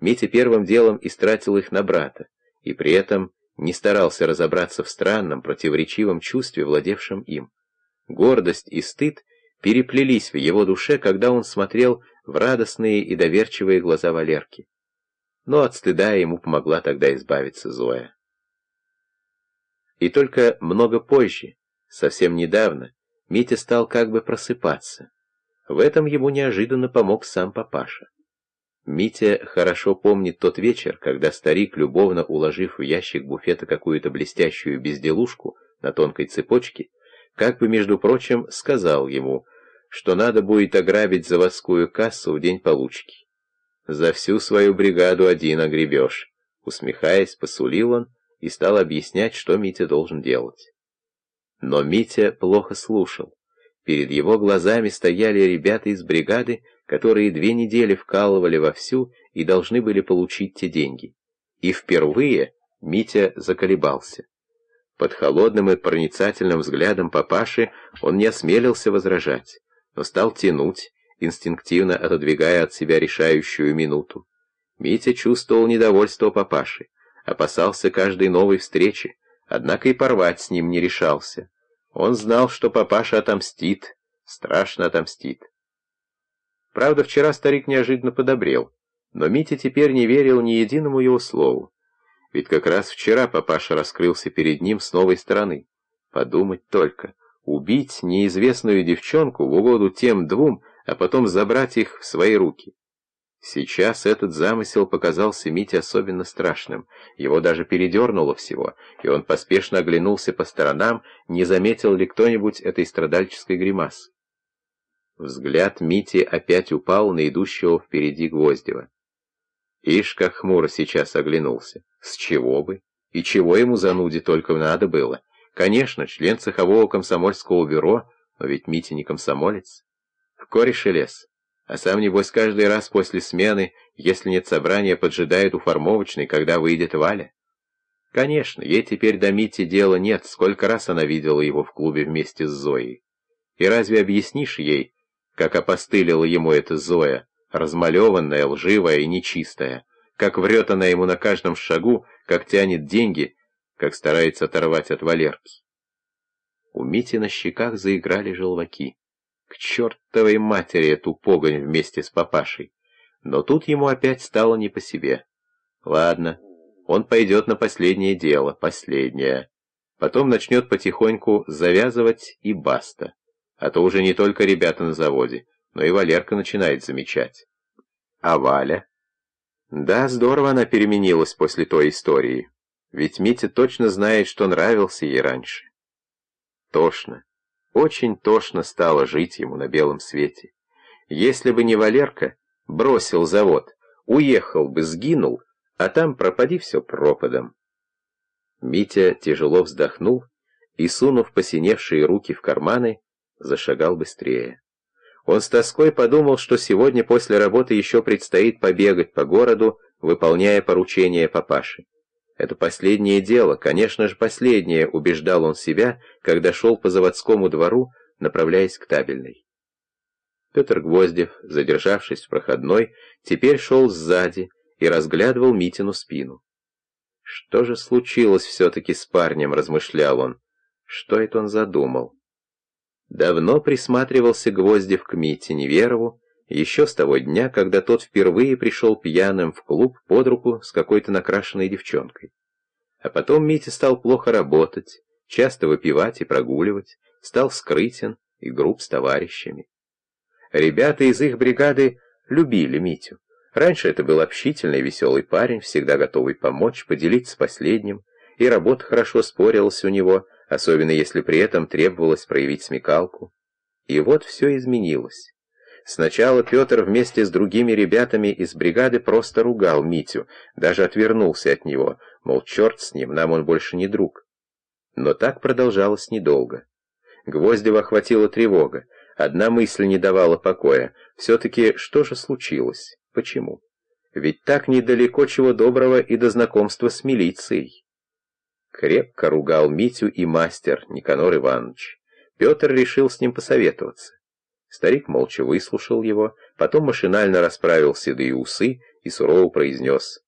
Митя первым делом истратил их на брата, и при этом не старался разобраться в странном, противоречивом чувстве, владевшем им. Гордость и стыд переплелись в его душе, когда он смотрел в радостные и доверчивые глаза Валерки. Но от стыда ему помогла тогда избавиться Зоя. И только много позже, совсем недавно, Митя стал как бы просыпаться. В этом ему неожиданно помог сам папаша. Митя хорошо помнит тот вечер, когда старик, любовно уложив в ящик буфета какую-то блестящую безделушку на тонкой цепочке, как бы, между прочим, сказал ему, что надо будет ограбить заводскую кассу в день получки. «За всю свою бригаду один огребешь», — усмехаясь, посулил он и стал объяснять, что Митя должен делать. Но Митя плохо слушал. Перед его глазами стояли ребята из бригады, которые две недели вкалывали вовсю и должны были получить те деньги. И впервые Митя заколебался. Под холодным и проницательным взглядом папаши он не осмелился возражать, но стал тянуть, инстинктивно отодвигая от себя решающую минуту. Митя чувствовал недовольство папаши, опасался каждой новой встречи, однако и порвать с ним не решался. Он знал, что папаша отомстит, страшно отомстит. Правда, вчера старик неожиданно подобрел, но Митя теперь не верил ни единому его слову. Ведь как раз вчера папаша раскрылся перед ним с новой стороны. Подумать только, убить неизвестную девчонку в угоду тем двум, а потом забрать их в свои руки. Сейчас этот замысел показался Мите особенно страшным, его даже передернуло всего, и он поспешно оглянулся по сторонам, не заметил ли кто-нибудь этой страдальческой гримасы. Взгляд Мити опять упал на идущего впереди Гвоздева. Ишь, как хмуро сейчас оглянулся. С чего бы? И чего ему зануде только надо было? Конечно, член цехового комсомольского бюро, но ведь Митя не комсомолец. В кореше лес. А сам, небось, каждый раз после смены, если нет собрания, поджидает у формовочной, когда выйдет Валя. Конечно, ей теперь до Мити дела нет, сколько раз она видела его в клубе вместе с Зоей. И разве объяснишь ей, как опостылила ему эта Зоя, размалеванная, лживая и нечистая, как врет она ему на каждом шагу, как тянет деньги, как старается оторвать от Валерки. У Мити на щеках заиграли желваки. К чертовой матери эту погонь вместе с папашей. Но тут ему опять стало не по себе. Ладно, он пойдет на последнее дело, последнее. Потом начнет потихоньку завязывать и баста. А то уже не только ребята на заводе, но и Валерка начинает замечать. А Валя? Да, здорово она переменилась после той истории. Ведь Митя точно знает, что нравился ей раньше. Тошно. Очень тошно стало жить ему на белом свете. Если бы не Валерка, бросил завод, уехал бы, сгинул, а там пропади все пропадом. Митя тяжело вздохнул и, сунув посиневшие руки в карманы, зашагал быстрее. Он с тоской подумал, что сегодня после работы еще предстоит побегать по городу, выполняя поручения папаши. Это последнее дело, конечно же последнее, убеждал он себя, когда шел по заводскому двору, направляясь к табельной. Петр Гвоздев, задержавшись в проходной, теперь шел сзади и разглядывал Митину спину. Что же случилось все-таки с парнем, размышлял он. Что это он задумал? Давно присматривался Гвоздев к Мите Неверову, еще с того дня, когда тот впервые пришел пьяным в клуб под руку с какой-то накрашенной девчонкой. А потом Митя стал плохо работать, часто выпивать и прогуливать, стал скрытен и груб с товарищами. Ребята из их бригады любили Митю. Раньше это был общительный веселый парень, всегда готовый помочь, поделиться с последним, и работа хорошо спорилась у него, особенно если при этом требовалось проявить смекалку. И вот все изменилось. Сначала Петр вместе с другими ребятами из бригады просто ругал Митю, даже отвернулся от него, мол, черт с ним, нам он больше не друг. Но так продолжалось недолго. Гвоздева охватила тревога. Одна мысль не давала покоя. Все-таки что же случилось? Почему? Ведь так недалеко чего доброго и до знакомства с милицией. Крепко ругал Митю и мастер Никанор Иванович. Петр решил с ним посоветоваться. Старик молча выслушал его, потом машинально расправил седые усы и сурово произнес